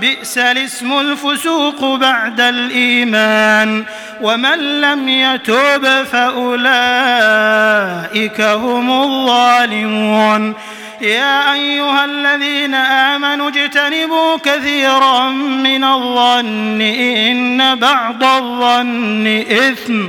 بئس الاسم الفسوق بعد الإيمان ومن لم يتوب فأولئك هم الظالمون يا أيها الذين آمنوا اجتنبوا كثيرا من الظن إن بعض الظن إثم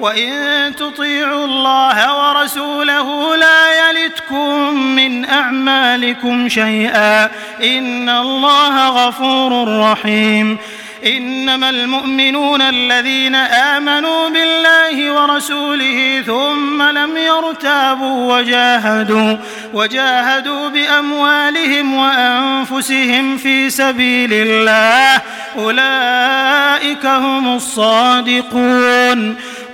وإن تطيعوا الله ورسوله لا يلتكم من أعمالكم شيئا إن الله غفور رحيم إنما المؤمنون الذين آمنوا بالله ورسوله ثم لم يرتابوا وجاهدوا وجاهدوا بأموالهم وأنفسهم في سبيل الله أولئك هم الصادقون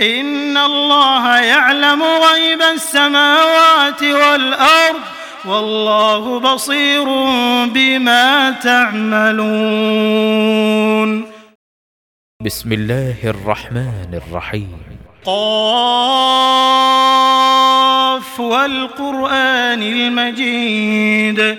ان الله يعلم غيب السماوات والارض والله بصير بما تعملون. بسم الله الرحمن الرحيم. قاف والقرآن المجيد.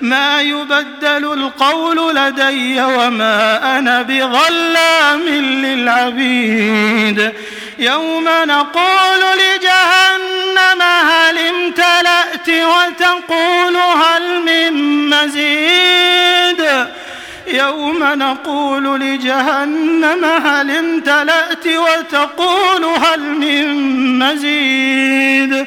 ما يبدل القول لدي وما أنا بظلام للعبيد. يوم نقول لجهنم هل امتلأت وتقول هل من مزيد. يوم نقول لجهنم هل امتلأت وتقول هل من مزيد.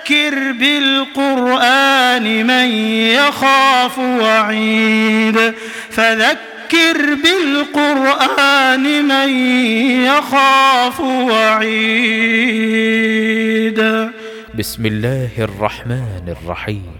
فذكر بالقرآن من يخاف وعيد. فذكر بالقرآن من يخاف وعيد. بسم الله الرحمن الرحيم.